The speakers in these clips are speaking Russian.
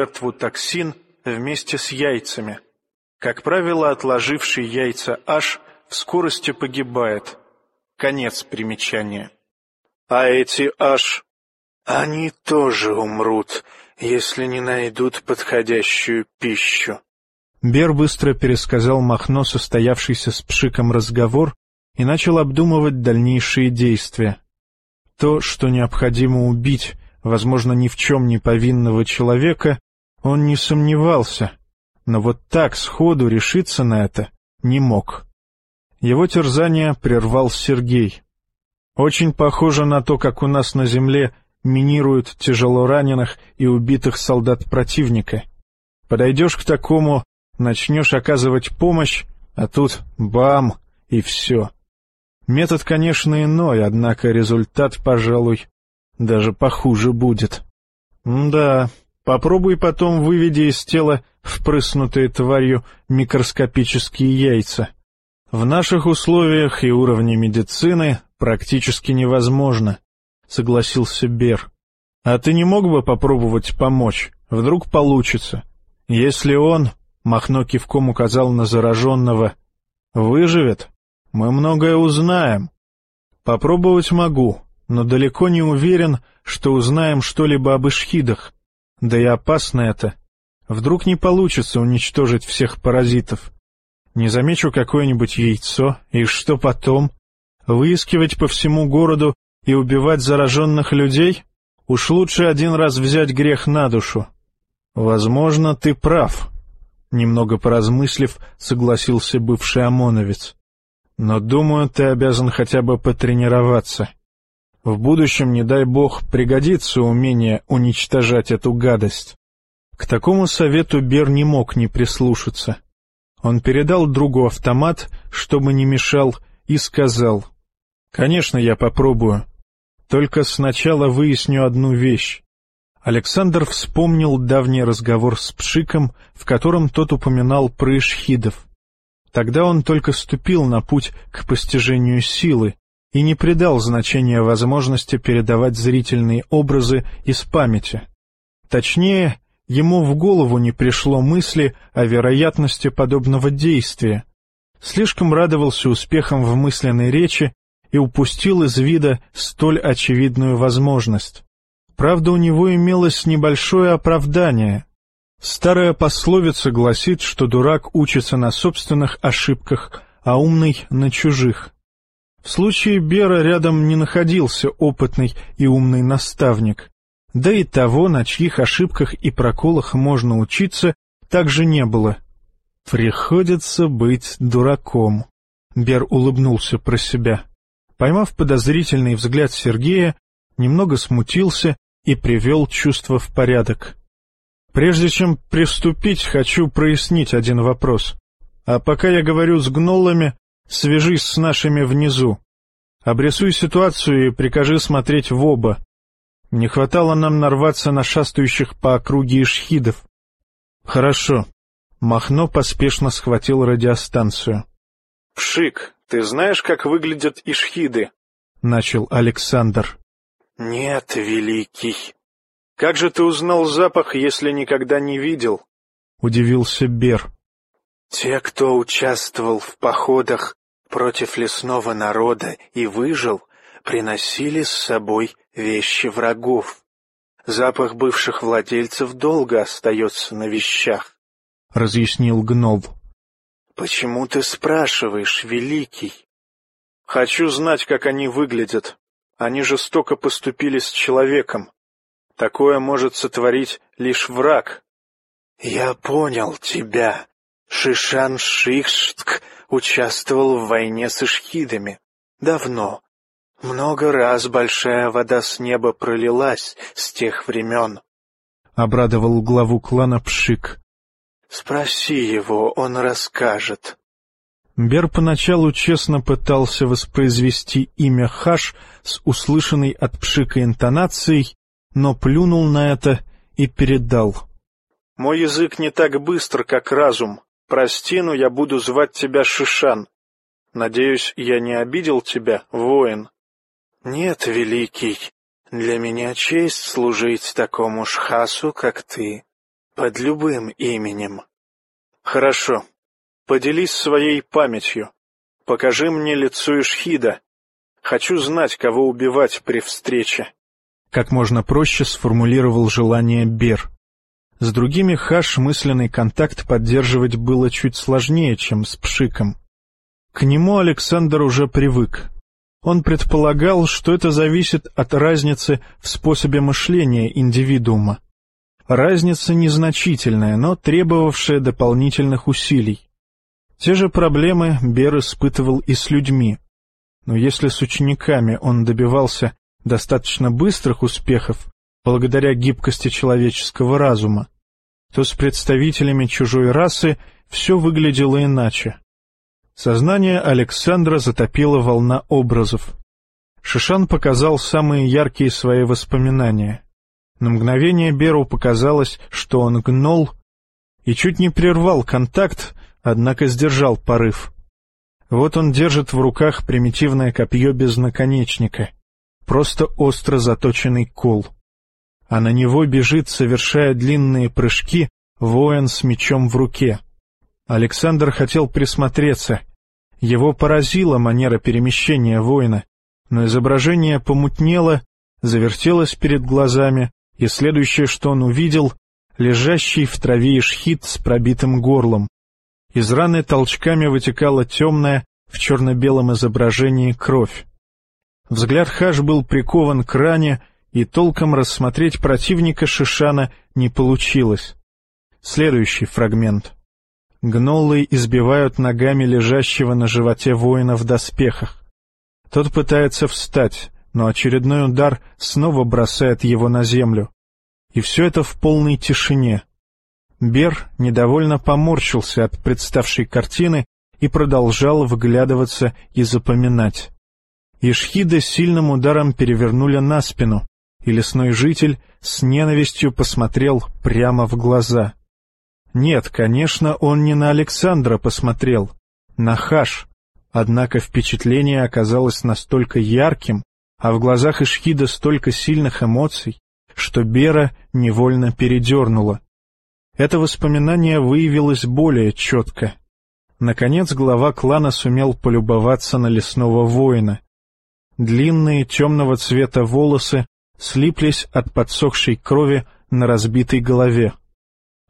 жертву токсин вместе с яйцами. Как правило, отложивший яйца H в скорости погибает. Конец примечания. А эти H, они тоже умрут, если не найдут подходящую пищу. Бер быстро пересказал Махно состоявшийся с Пшиком разговор и начал обдумывать дальнейшие действия. То, что необходимо убить, возможно, ни в чем не повинного человека, он не сомневался, но вот так сходу решиться на это не мог. Его терзание прервал Сергей. Очень похоже на то, как у нас на земле минируют тяжелораненых и убитых солдат противника. Подойдешь к такому, начнешь оказывать помощь, а тут бам, и все. Метод, конечно, иной, однако результат, пожалуй, даже похуже будет. М да, попробуй потом выведи из тела впрыснутые тварью микроскопические яйца. В наших условиях и уровне медицины практически невозможно, — согласился Бер. А ты не мог бы попробовать помочь? Вдруг получится. Если он, — Махно кивком указал на зараженного, — выживет, мы многое узнаем. Попробовать могу, но далеко не уверен, что узнаем что-либо об ишхидах. Да и опасно это. Вдруг не получится уничтожить всех паразитов. Не замечу какое-нибудь яйцо, и что потом? Выискивать по всему городу и убивать зараженных людей? Уж лучше один раз взять грех на душу. Возможно, ты прав. Немного поразмыслив, согласился бывший ОМОНовец. Но, думаю, ты обязан хотя бы потренироваться. В будущем, не дай бог, пригодится умение уничтожать эту гадость. К такому совету Бер не мог не прислушаться. Он передал другу автомат, чтобы не мешал, и сказал, «Конечно, я попробую. Только сначала выясню одну вещь. Александр вспомнил давний разговор с Пшиком, в котором тот упоминал про ишхидов. Тогда он только ступил на путь к постижению силы и не придал значения возможности передавать зрительные образы из памяти. Точнее, ему в голову не пришло мысли о вероятности подобного действия. Слишком радовался успехам в мысленной речи и упустил из вида столь очевидную возможность. Правда, у него имелось небольшое оправдание. Старая пословица гласит, что дурак учится на собственных ошибках, а умный — на чужих. В случае Бера рядом не находился опытный и умный наставник, да и того, на чьих ошибках и проколах можно учиться, также не было. «Приходится быть дураком», — Бер улыбнулся про себя. Поймав подозрительный взгляд Сергея, немного смутился и привел чувство в порядок. Прежде чем приступить, хочу прояснить один вопрос. А пока я говорю с гнолами, свяжись с нашими внизу. Обрисуй ситуацию и прикажи смотреть в оба. Не хватало нам нарваться на шастающих по округе ишхидов. Хорошо. Махно поспешно схватил радиостанцию. — Пшик, ты знаешь, как выглядят ишхиды? — начал Александр. — Нет, великий. «Как же ты узнал запах, если никогда не видел?» — удивился Бер. «Те, кто участвовал в походах против лесного народа и выжил, приносили с собой вещи врагов. Запах бывших владельцев долго остается на вещах», — разъяснил Гнол. «Почему ты спрашиваешь, Великий?» «Хочу знать, как они выглядят. Они жестоко поступили с человеком. Такое может сотворить лишь враг. Я понял тебя. Шишан Шихштк участвовал в войне с ишхидами. Давно. Много раз большая вода с неба пролилась с тех времен. Обрадовал главу клана Пшик. Спроси его, он расскажет. Бер поначалу честно пытался воспроизвести имя Хаш с услышанной от Пшика интонацией, но плюнул на это и передал. «Мой язык не так быстр, как разум. Прости, но я буду звать тебя Шишан. Надеюсь, я не обидел тебя, воин?» «Нет, великий, для меня честь служить такому шхасу, как ты. Под любым именем. Хорошо. Поделись своей памятью. Покажи мне лицо Ишхида. Хочу знать, кого убивать при встрече. Как можно проще сформулировал желание Бер. С другими Хаш мысленный контакт поддерживать было чуть сложнее, чем с Пшиком. К нему Александр уже привык. Он предполагал, что это зависит от разницы в способе мышления индивидуума. Разница незначительная, но требовавшая дополнительных усилий. Те же проблемы Бер испытывал и с людьми. Но если с учениками он добивался достаточно быстрых успехов, благодаря гибкости человеческого разума, то с представителями чужой расы все выглядело иначе. Сознание Александра затопила волна образов. Шишан показал самые яркие свои воспоминания. На мгновение Беру показалось, что он гнол и чуть не прервал контакт, однако сдержал порыв. Вот он держит в руках примитивное копье без наконечника, просто остро заточенный кол. А на него бежит, совершая длинные прыжки, воин с мечом в руке. Александр хотел присмотреться. Его поразила манера перемещения воина, но изображение помутнело, завертелось перед глазами, и следующее, что он увидел, лежащий в траве ишхит с пробитым горлом. Из раны толчками вытекала темная, в черно-белом изображении, кровь. Взгляд Хаш был прикован к ране, и толком рассмотреть противника Шишана не получилось. Следующий фрагмент. Гноллы избивают ногами лежащего на животе воина в доспехах. Тот пытается встать, но очередной удар снова бросает его на землю. И все это в полной тишине. Бер недовольно поморщился от представшей картины и продолжал вглядываться и запоминать. Ишхида сильным ударом перевернули на спину, и лесной житель с ненавистью посмотрел прямо в глаза. Нет, конечно, он не на Александра посмотрел, на Хаш, однако впечатление оказалось настолько ярким, а в глазах Ишхида столько сильных эмоций, что Бера невольно передернула. Это воспоминание выявилось более четко. Наконец глава клана сумел полюбоваться на лесного воина. Длинные темного цвета волосы слиплись от подсохшей крови на разбитой голове.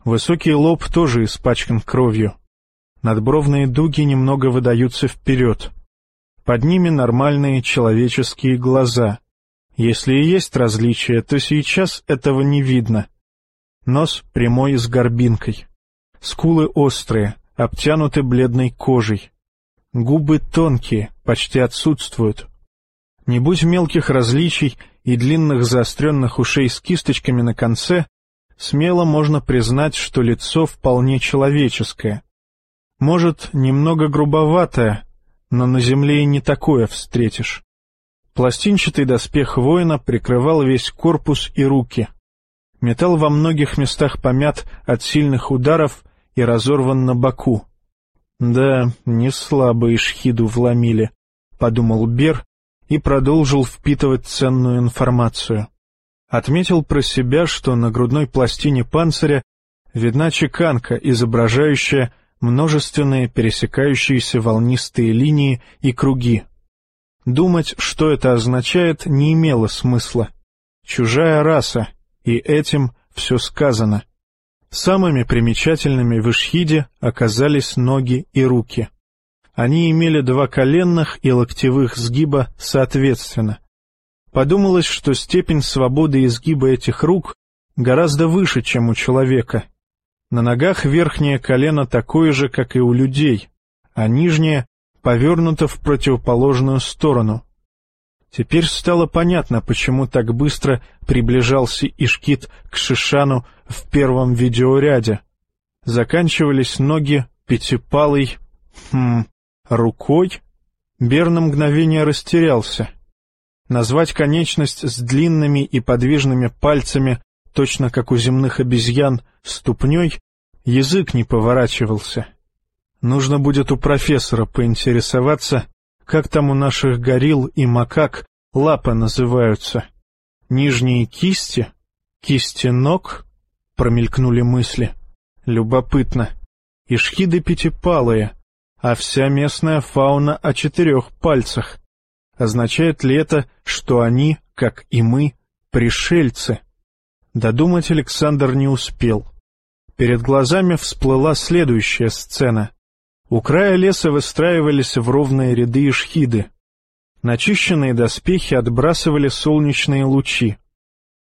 Высокий лоб тоже испачкан кровью. Надбровные дуги немного выдаются вперед. Под ними нормальные человеческие глаза. Если и есть различия, то сейчас этого не видно. Нос прямой с горбинкой. Скулы острые, обтянуты бледной кожей. Губы тонкие, почти отсутствуют. Не будь мелких различий и длинных заостренных ушей с кисточками на конце, смело можно признать, что лицо вполне человеческое. Может, немного грубоватое, но на земле и не такое встретишь. Пластинчатый доспех воина прикрывал весь корпус и руки. Металл во многих местах помят от сильных ударов и разорван на боку. «Да, не слабо Ишхиду вломили», — подумал Бер и продолжил впитывать ценную информацию. Отметил про себя, что на грудной пластине панциря видна чеканка, изображающая множественные пересекающиеся волнистые линии и круги. Думать, что это означает, не имело смысла. Чужая раса, и этим все сказано. Самыми примечательными в Ишхиде оказались ноги и руки. Они имели два коленных и локтевых сгиба соответственно. Подумалось, что степень свободы изгиба этих рук гораздо выше, чем у человека — на ногах верхнее колено такое же, как и у людей, а нижнее повернуто в противоположную сторону. Теперь стало понятно, почему так быстро приближался Ишкит к Шишану в первом видеоряде. Заканчивались ноги пятипалой... Хм... рукой? Бер на мгновение растерялся. Назвать конечность с длинными и подвижными пальцами точно как у земных обезьян, ступней, язык не поворачивался. Нужно будет у профессора поинтересоваться, как там у наших горилл и макак лапы называются. Нижние кисти? Кисти ног? промелькнули мысли. Любопытно. Ишхиды пятипалые, а вся местная фауна о четырех пальцах. Означает ли это, что они, как и мы, пришельцы? Додумать Александр не успел. Перед глазами всплыла следующая сцена. У края леса выстраивались в ровные ряды ишхиды. Начищенные доспехи отбрасывали солнечные лучи.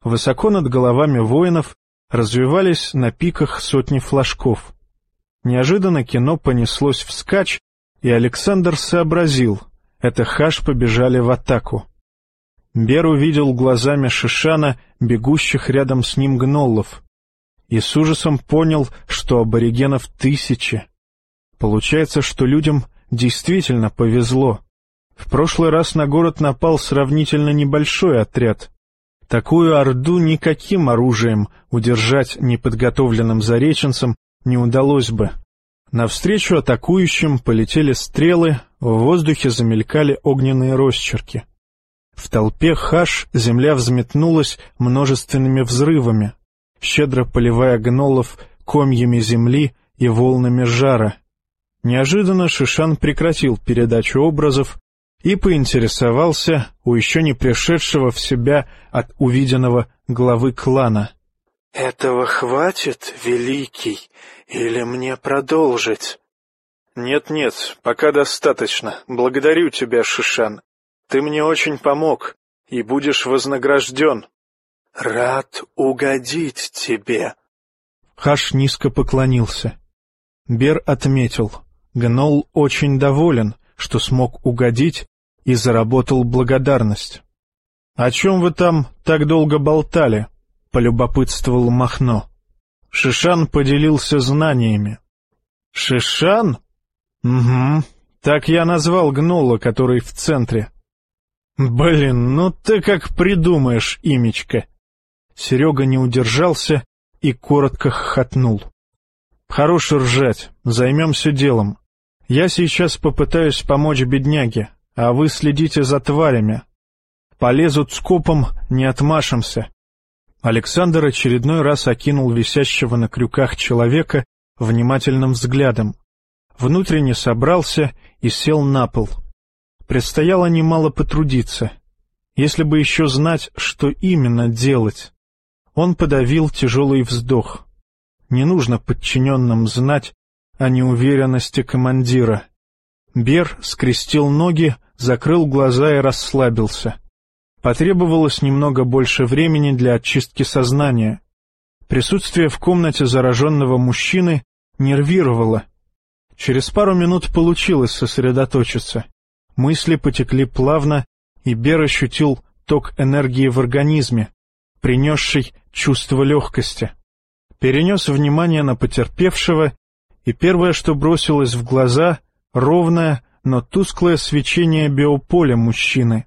Высоко над головами воинов развивались на пиках сотни флажков. Неожиданно кино понеслось вскачь, и Александр сообразил — это хаш побежали в атаку. Бер увидел глазами Шишана, бегущих рядом с ним гноллов, и с ужасом понял, что аборигенов тысячи. Получается, что людям действительно повезло. В прошлый раз на город напал сравнительно небольшой отряд. Такую орду никаким оружием удержать неподготовленным зареченцам не удалось бы. Навстречу атакующим полетели стрелы, в воздухе замелькали огненные росчерки. В толпе хаш земля взметнулась множественными взрывами, щедро поливая гнолов комьями земли и волнами жара. Неожиданно Шишан прекратил передачу образов и поинтересовался у еще не пришедшего в себя от увиденного главы клана. — Этого хватит, Великий, или мне продолжить? «Нет, — Нет-нет, пока достаточно. Благодарю тебя, Шишан. Ты мне очень помог, и будешь вознагражден. — Рад угодить тебе. Хаш низко поклонился. Бер отметил. Гнол очень доволен — что смог угодить и заработал благодарность. — О чем вы там так долго болтали? — полюбопытствовал Махно. Шишан поделился знаниями. — Шишан? — Угу. Так я назвал гнола, который в центре. — Блин, ну ты как придумаешь, имечко. Серега не удержался и коротко хохотнул. — Хорош ржать, займемся делом. Я сейчас попытаюсь помочь бедняге, а вы следите за тварями. Полезут скопом, не отмашемся. Александр очередной раз окинул висящего на крюках человека внимательным взглядом. Внутренне собрался и сел на пол. Предстояло немало потрудиться. Если бы еще знать, что именно делать. Он подавил тяжелый вздох. Не нужно подчиненным знать, о неуверенности командира. Бер скрестил ноги, закрыл глаза и расслабился. Потребовалось немного больше времени для очистки сознания. Присутствие в комнате зараженного мужчины нервировало. Через пару минут получилось сосредоточиться. Мысли потекли плавно, и Бер ощутил ток энергии в организме, принесший чувство легкости. Перенес внимание на потерпевшего и первое, что бросилось в глаза — ровное, но тусклое свечение биополя мужчины.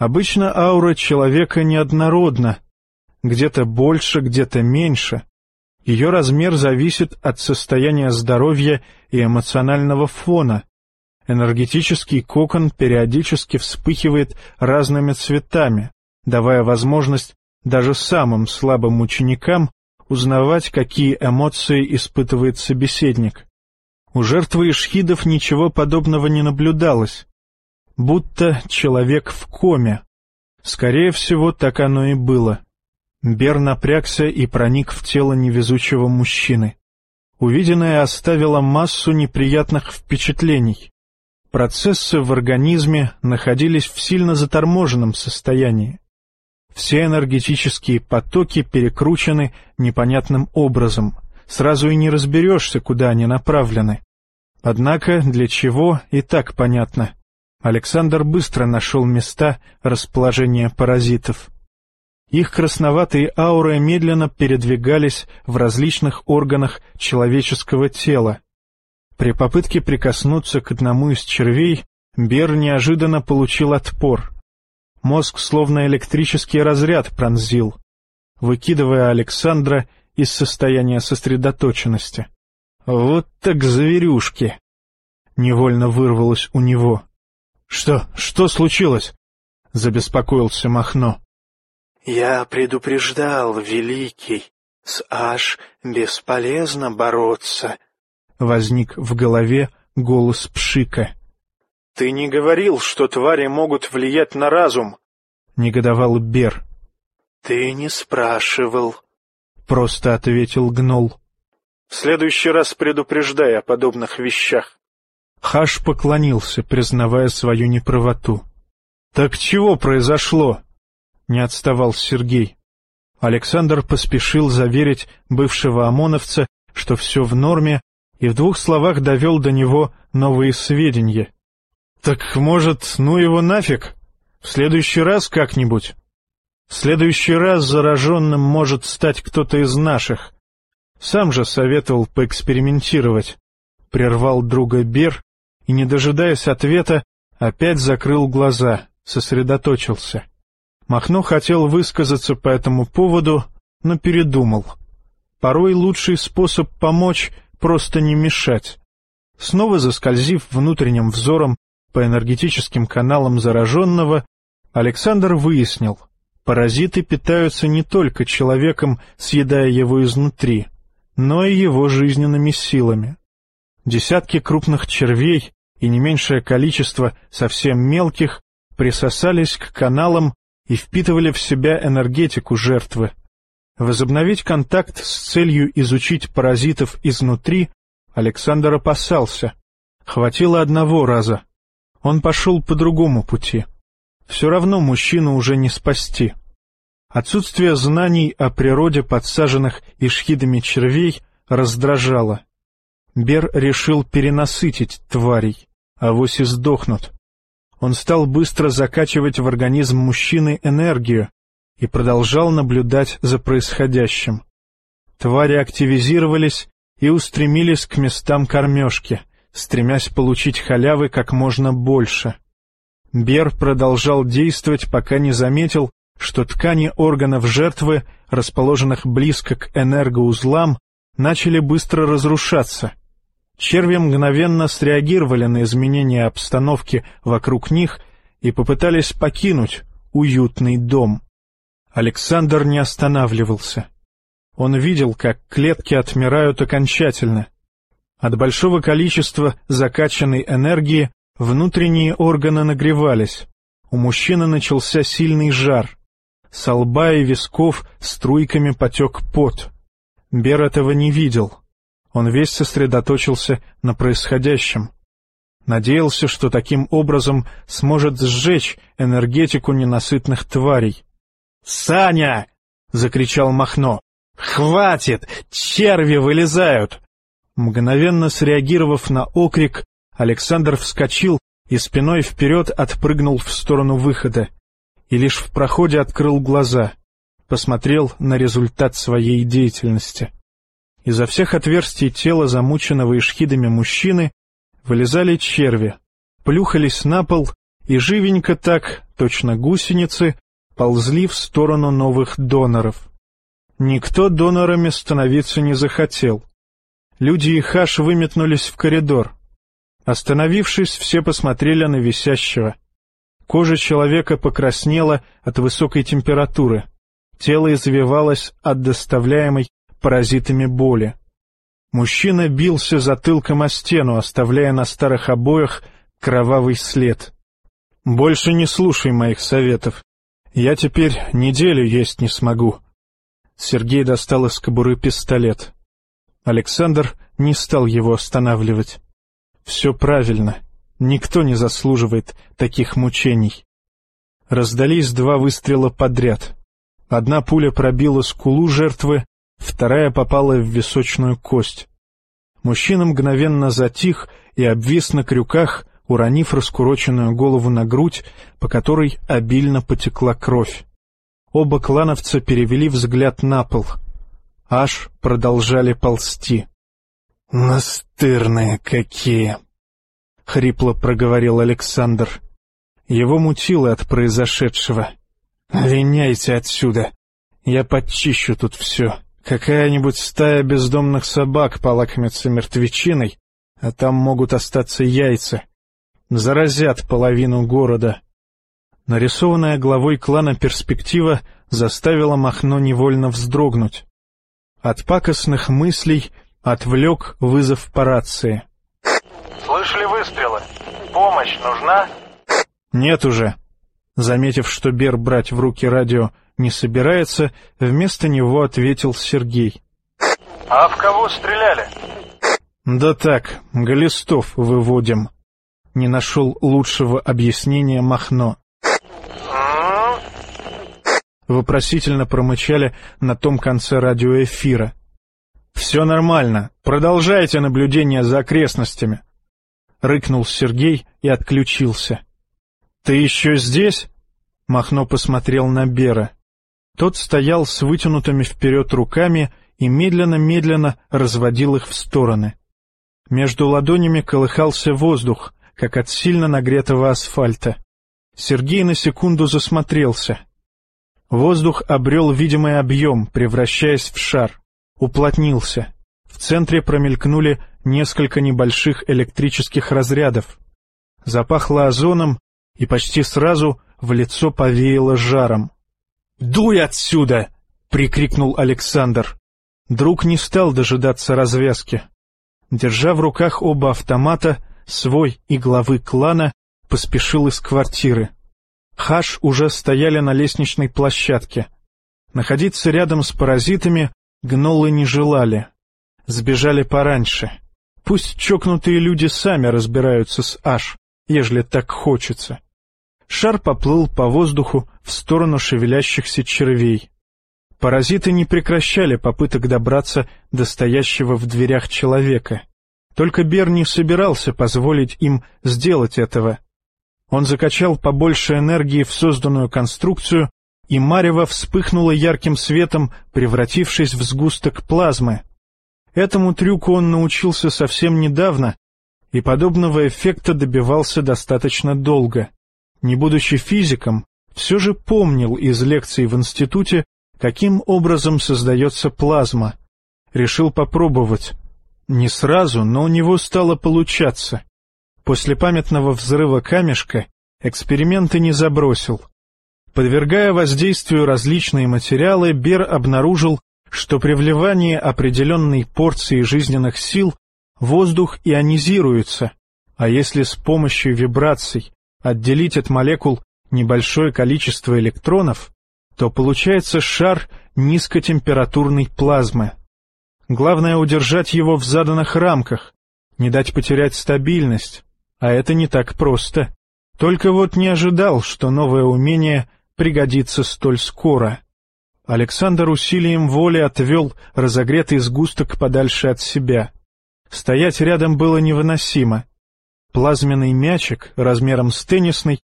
Обычно аура человека неоднородна, где-то больше, где-то меньше. Ее размер зависит от состояния здоровья и эмоционального фона. Энергетический кокон периодически вспыхивает разными цветами, давая возможность даже самым слабым ученикам узнавать, какие эмоции испытывает собеседник. У жертвы ишхидов ничего подобного не наблюдалось. Будто человек в коме. Скорее всего, так оно и было. Бер напрягся и проник в тело невезучего мужчины. Увиденное оставило массу неприятных впечатлений. Процессы в организме находились в сильно заторможенном состоянии. Все энергетические потоки перекручены непонятным образом. Сразу и не разберешься, куда они направлены. Однако для чего и так понятно. Александр быстро нашел места расположения паразитов. Их красноватые ауры медленно передвигались в различных органах человеческого тела. При попытке прикоснуться к одному из червей Бер неожиданно получил отпор — Мозг словно электрический разряд пронзил, выкидывая Александра из состояния сосредоточенности. «Вот так зверюшки!» Невольно вырвалось у него. «Что? Что случилось?» — забеспокоился Махно. «Я предупреждал, Великий!» С Аш бесполезно бороться. Возник в голове голос Пшика. Ты не говорил, что твари могут влиять на разум? Негодовал Бер. Ты не спрашивал. Просто ответил Гнол. В следующий раз предупреждай о подобных вещах. Хаш поклонился, признавая свою неправоту. «Так чего произошло?» — не отставал Сергей. Александр поспешил заверить бывшего ОМОНовца, что все в норме, и в двух словах довел до него новые сведения. «Так, может, ну его нафиг? В следующий раз как-нибудь?» «В следующий раз зараженным может стать кто-то из наших. Сам же советовал поэкспериментировать». Прервал друга Бер и, не дожидаясь ответа, опять закрыл глаза, сосредоточился. Махно хотел высказаться по этому поводу, но передумал. Порой лучший способ помочь — просто не мешать. Снова заскользив внутренним взором по энергетическим каналам зараженного, Александр выяснил, паразиты питаются не только человеком, съедая его изнутри, но и его жизненными силами. Десятки крупных червей и не меньшее количество совсем мелких присосались к каналам и впитывали в себя энергетику жертвы. Возобновить контакт с целью изучить паразитов изнутри Александр опасался. Хватило одного раза. Он пошел по другому пути. Все равно мужчину уже не спасти. Отсутствие знаний о природе подсаженных ишхидами червей раздражало. Бер решил перенасытить тварей, а вось и сдохнут он стал быстро закачивать в организм мужчины энергию и продолжал наблюдать за происходящим. Твари активизировались и устремились к местам кормежки, стремясь получить халявы как можно больше. Бер продолжал действовать, пока не заметил, что ткани органов жертвы, расположенных близко к энергоузлам, начали быстро разрушаться, Черви мгновенно среагировали на изменения обстановки вокруг них и попытались покинуть уютный дом. Александр не останавливался. Он видел, как клетки отмирают окончательно. От большого количества закачанной энергии внутренние органы нагревались. У мужчины начался сильный жар. С лба и висков струйками потек пот. Бер этого не видел. Он весь сосредоточился на происходящем. Надеялся, что таким образом сможет сжечь энергетику ненасытных тварей. «Саня!» — закричал Махно. «Хватит! Черви вылезают!» Мгновенно среагировав на окрик, Александр вскочил и спиной вперед отпрыгнул в сторону выхода. И лишь в проходе открыл глаза, посмотрел на результат своей деятельности. Изо всех отверстий тела замученного ишхидами мужчины вылезали черви, плюхались на пол и живенько так, точно гусеницы, ползли в сторону новых доноров. Никто донорами становиться не захотел. Люди и Хаш выметнулись в коридор. Остановившись, все посмотрели на висящего. Кожа человека покраснела от высокой температуры. Тело извивалось от доставляемой паразитами боли. Мужчина бился затылком о стену, оставляя на старых обоях кровавый след. «Больше не слушай моих советов. Я теперь неделю есть не смогу». Сергей достал из кобуры пистолет. Александр не стал его останавливать. «Все правильно. Никто не заслуживает таких мучений». Раздались два выстрела подряд. Одна пуля пробила скулу жертвы, вторая попала в височную кость. Мужчина мгновенно затих и обвис на крюках, уронив раскуроченную голову на грудь, по которой обильно потекла кровь. Оба клановца перевели взгляд на пол. Аж продолжали ползти. «Настырные какие!» — хрипло проговорил Александр. Его мутило от произошедшего. «Линяйте отсюда! Я подчищу тут все!» Какая-нибудь стая бездомных собак полакомится мертвечиной, а там могут остаться яйца. Заразят половину города. Нарисованная главой клана перспектива заставила Махно невольно вздрогнуть. От пакостных мыслей отвлек вызов по рации. «Слышали выстрелы? Помощь нужна?» «Нет уже». Заметив, что Бер брать в руки радио не собирается, вместо него ответил Сергей. «А в кого стреляли?» «Да так, глистов выводим». Не нашел лучшего объяснения Махно. Вопросительно промычали на том конце радиоэфира. «Все нормально. Продолжайте наблюдение за окрестностями». Рыкнул Сергей и отключился. «Ты еще здесь?» Махно посмотрел на Бера. Тот стоял с вытянутыми вперед руками и медленно-медленно разводил их в стороны. Между ладонями колыхался воздух, как от сильно нагретого асфальта. Сергей на секунду засмотрелся. Воздух обрел видимый объем, превращаясь в шар. Уплотнился. В центре промелькнули несколько небольших электрических разрядов. Запахло озоном, и почти сразу в лицо повеяло жаром. «Дуй отсюда!» — прикрикнул Александр. Друг не стал дожидаться развязки. Держа в руках оба автомата, свой и главы клана поспешил из квартиры. Хаш уже стояли на лестничной площадке. Находиться рядом с паразитами гнолы не желали. Сбежали пораньше. Пусть чокнутые люди сами разбираются с Аш, ежели так хочется. Шар поплыл по воздуху в сторону шевелящихся червей. Паразиты не прекращали попыток добраться до стоящего в дверях человека. Только Бер не собирался позволить им сделать этого. Он закачал побольше энергии в созданную конструкцию, и Марева вспыхнула ярким светом, превратившись в сгусток плазмы. Этому трюку он научился совсем недавно, и подобного эффекта добивался достаточно долго. Не будучи физиком, все же помнил из лекций в институте, каким образом создается плазма. Решил попробовать. Не сразу, но у него стало получаться. После памятного взрыва камешка эксперименты не забросил. Подвергая воздействию различные материалы, Бер обнаружил, что при вливании определенной порции жизненных сил воздух ионизируется, а если с помощью вибраций отделить от молекул небольшое количество электронов, то получается шар низкотемпературной плазмы. Главное удержать его в заданных рамках, не дать потерять стабильность, а это не так просто. Только вот не ожидал, что новое умение пригодится столь скоро. Александр усилием воли отвел разогретый сгусток подальше от себя. Стоять рядом было невыносимо. Плазменный мячик, размером с теннисный,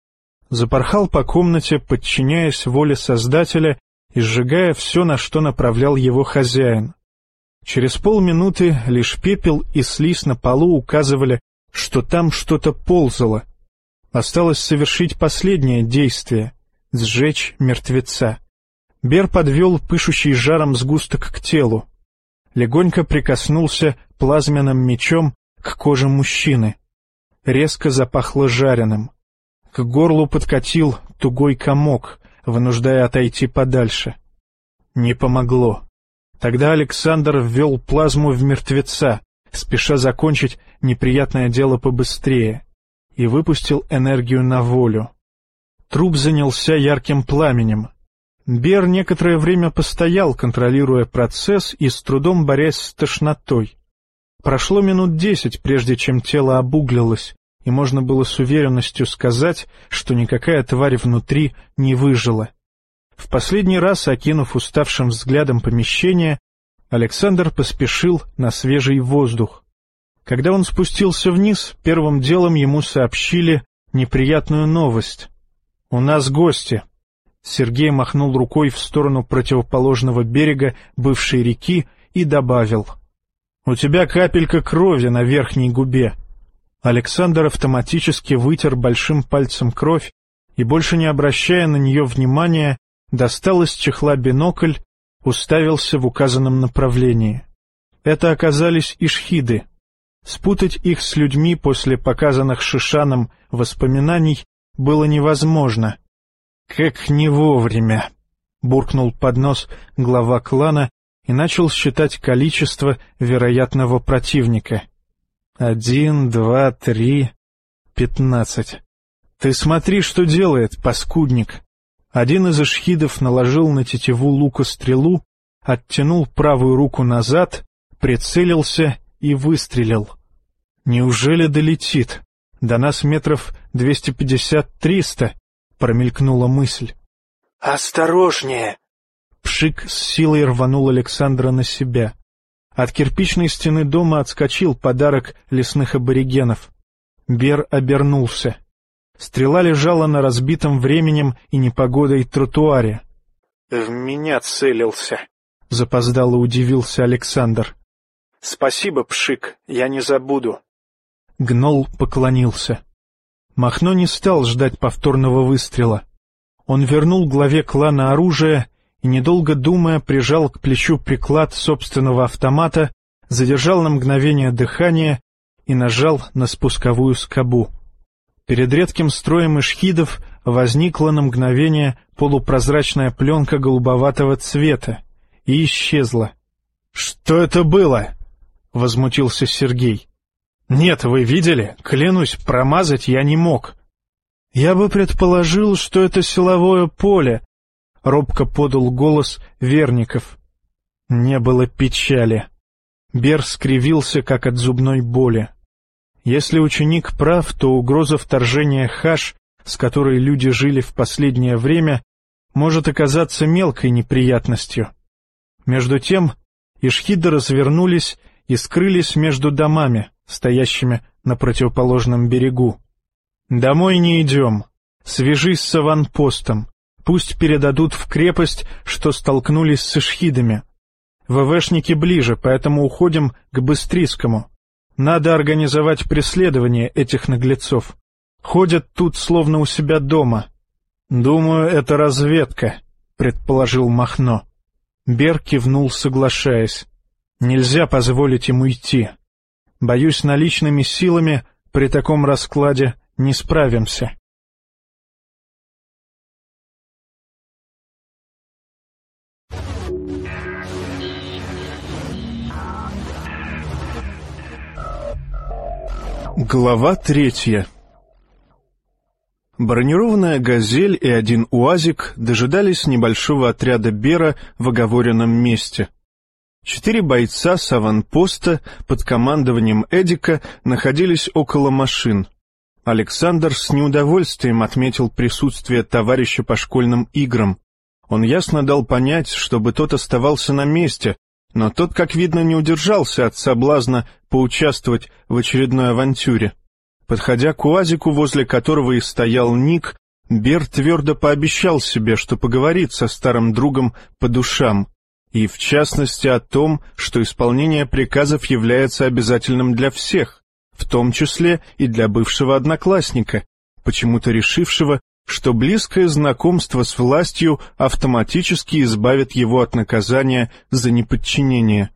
запорхал по комнате, подчиняясь воле Создателя и сжигая все, на что направлял его хозяин. Через полминуты лишь пепел и слизь на полу указывали, что там что-то ползало. Осталось совершить последнее действие — сжечь мертвеца. Бер подвел пышущий жаром сгусток к телу. Легонько прикоснулся плазменным мечом к коже мужчины. Резко запахло жареным. К горлу подкатил тугой комок, вынуждая отойти подальше. Не помогло. Тогда Александр ввел плазму в мертвеца, спеша закончить неприятное дело побыстрее, и выпустил энергию на волю. Труп занялся ярким пламенем. Бер некоторое время постоял, контролируя процесс и с трудом борясь с тошнотой. Прошло минут десять, прежде чем тело обуглилось, и можно было с уверенностью сказать, что никакая тварь внутри не выжила. В последний раз, окинув уставшим взглядом помещение, Александр поспешил на свежий воздух. Когда он спустился вниз, первым делом ему сообщили неприятную новость. «У нас гости». Сергей махнул рукой в сторону противоположного берега бывшей реки и добавил. «У тебя капелька крови на верхней губе». Александр автоматически вытер большим пальцем кровь и, больше не обращая на нее внимания, достал из чехла бинокль, уставился в указанном направлении. Это оказались ишхиды. Спутать их с людьми после показанных Шишаном воспоминаний было невозможно. «Как не вовремя!» — буркнул под нос глава клана и начал считать количество вероятного противника. Один, два, три, пятнадцать. Ты смотри, что делает, паскудник. Один из эшхидов наложил на тетиву лука стрелу, оттянул правую руку назад, прицелился и выстрелил. Неужели долетит? До нас метров двести пятьдесят-триста, промелькнула мысль. «Осторожнее!» Пшик с силой рванул Александра на себя. От кирпичной стены дома отскочил подарок лесных аборигенов. Бер обернулся. Стрела лежала на разбитом временем и непогодой тротуаре. — В меня целился, — запоздало удивился Александр. — Спасибо, Пшик, я не забуду. Гнол поклонился. Махно не стал ждать повторного выстрела. Он вернул главе клана оружие и, недолго думая, прижал к плечу приклад собственного автомата, задержал на мгновение дыхание и нажал на спусковую скобу. Перед редким строем ишхидов возникла на мгновение полупрозрачная пленка голубоватого цвета и исчезла. — Что это было? — возмутился Сергей. — Нет, вы видели? Клянусь, промазать я не мог. — Я бы предположил, что это силовое поле, — робко подал голос Верников. Не было печали. Бер скривился, как от зубной боли. Если ученик прав, то угроза вторжения хаш, с которой люди жили в последнее время, может оказаться мелкой неприятностью. Между тем ишхиды развернулись и скрылись между домами, стоящими на противоположном берегу. «Домой не идем. Свяжись с аванпостом. Пусть передадут в крепость, что столкнулись с ишхидами. ВВшники ближе, поэтому уходим к Быстрискому. Надо организовать преследование этих наглецов. Ходят тут словно у себя дома. Думаю, это разведка, предположил Махно. Бер кивнул, соглашаясь. Нельзя позволить им уйти. Боюсь, наличными силами при таком раскладе не справимся. Глава третья Бронированная «Газель» и один «УАЗик» дожидались небольшого отряда Бера в оговоренном месте. Четыре бойца с аванпоста под командованием Эдика находились около машин. Александр с неудовольствием отметил присутствие товарища по школьным играм. Он ясно дал понять, чтобы тот оставался на месте, но тот, как видно, не удержался от соблазна поучаствовать в очередной авантюре. Подходя к уазику, возле которого и стоял Ник, Бер твердо пообещал себе, что поговорит со старым другом по душам, и в частности о том, что исполнение приказов является обязательным для всех, в том числе и для бывшего одноклассника, почему-то решившего, что близкое знакомство с властью автоматически избавит его от наказания за неподчинение.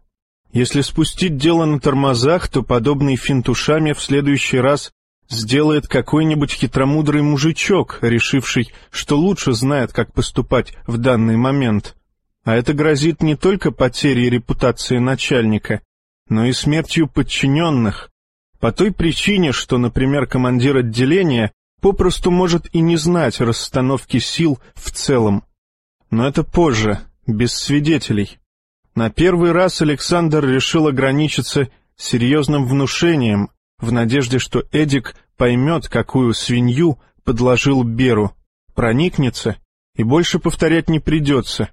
Если спустить дело на тормозах, то подобный финтушами в следующий раз сделает какой-нибудь хитромудрый мужичок, решивший, что лучше знает, как поступать в данный момент. А это грозит не только потерей репутации начальника, но и смертью подчиненных, по той причине, что, например, командир отделения попросту может и не знать расстановки сил в целом. Но это позже, без свидетелей. На первый раз Александр решил ограничиться серьезным внушением, в надежде, что Эдик поймет, какую свинью подложил Беру, проникнется и больше повторять не придется.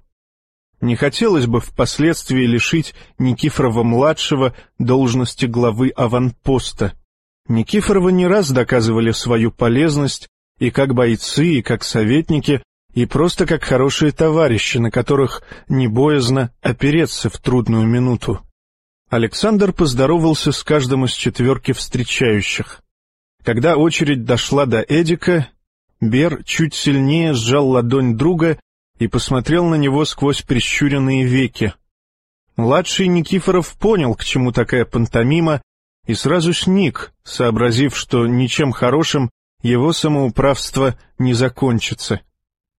Не хотелось бы впоследствии лишить Никифорова-младшего должности главы аванпоста — Никифоровы не раз доказывали свою полезность и как бойцы, и как советники, и просто как хорошие товарищи, на которых не боязно опереться в трудную минуту. Александр поздоровался с каждым из четверки встречающих. Когда очередь дошла до Эдика, Бер чуть сильнее сжал ладонь друга и посмотрел на него сквозь прищуренные веки. Младший Никифоров понял, к чему такая пантомима, и сразу сник, сообразив, что ничем хорошим его самоуправство не закончится.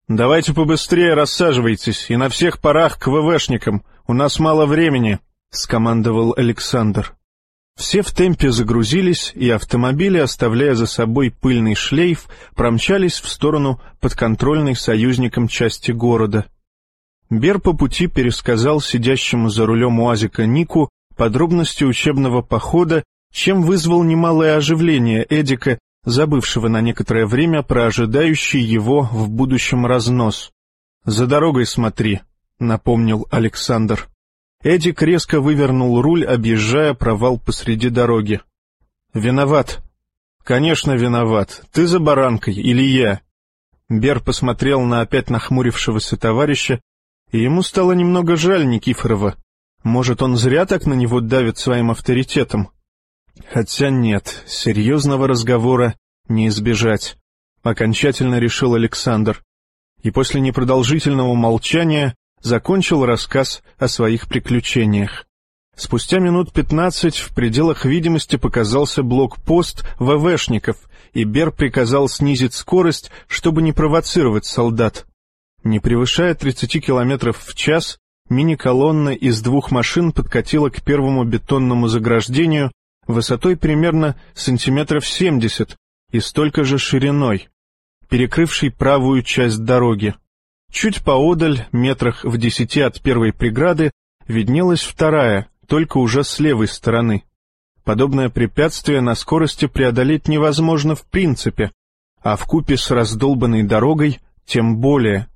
«Давайте побыстрее рассаживайтесь и на всех парах к ВВшникам, у нас мало времени», — скомандовал Александр. Все в темпе загрузились, и автомобили, оставляя за собой пыльный шлейф, промчались в сторону подконтрольной союзникам части города. Бер по пути пересказал сидящему за рулем УАЗика Нику подробности учебного похода, чем вызвал немалое оживление Эдика, забывшего на некоторое время про ожидающий его в будущем разнос. «За дорогой смотри», — напомнил Александр. Эдик резко вывернул руль, объезжая провал посреди дороги. «Виноват». «Конечно, виноват. Ты за баранкой или я?» Бер посмотрел на опять нахмурившегося товарища, и ему стало немного жаль Никифорова. Может, он зря так на него давит своим авторитетом? Хотя нет, серьезного разговора не избежать, — окончательно решил Александр. И после непродолжительного молчания закончил рассказ о своих приключениях. Спустя минут пятнадцать в пределах видимости показался блокпост ВВшников, и Бер приказал снизить скорость, чтобы не провоцировать солдат. Не превышая тридцати километров в час, мини-колонна из двух машин подкатила к первому бетонному заграждению высотой примерно сантиметров семьдесят и столько же шириной, перекрывшей правую часть дороги. Чуть поодаль, метрах в десяти от первой преграды, виднелась вторая, только уже с левой стороны. Подобное препятствие на скорости преодолеть невозможно в принципе, а в купе с раздолбанной дорогой тем более.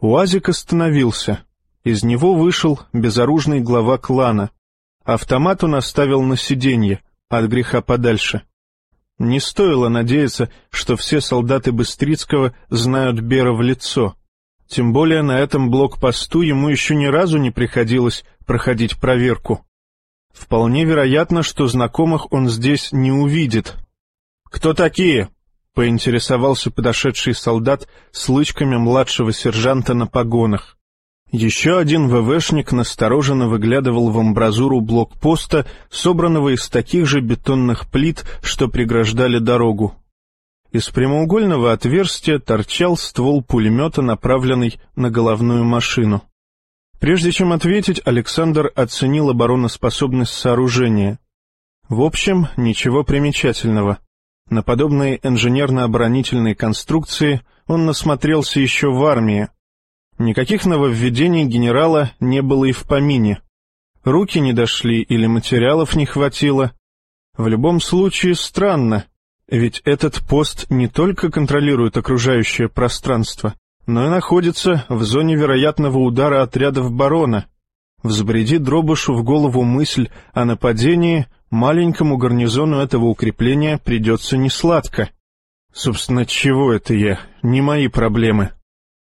УАЗик остановился. Из него вышел безоружный глава клана. Автомат он оставил на сиденье, от греха подальше. Не стоило надеяться, что все солдаты Быстрицкого знают Бера в лицо — тем более на этом блокпосту ему еще ни разу не приходилось проходить проверку. Вполне вероятно, что знакомых он здесь не увидит. «Кто такие?» — поинтересовался подошедший солдат с лычками младшего сержанта на погонах. Еще один ВВшник настороженно выглядывал в амбразуру блокпоста, собранного из таких же бетонных плит, что преграждали дорогу. Из прямоугольного отверстия торчал ствол пулемета, направленный на головную машину. Прежде чем ответить, Александр оценил обороноспособность сооружения. В общем, ничего примечательного. На подобные инженерно-оборонительные конструкции он насмотрелся еще в армии. Никаких нововведений генерала не было и в помине. Руки не дошли или материалов не хватило. В любом случае странно, ведь этот пост не только контролирует окружающее пространство, но и находится в зоне вероятного удара отрядов барона. Взбреди дробышу в голову мысль о нападении, маленькому гарнизону этого укрепления придется несладко. Собственно, чего это я? Не мои проблемы.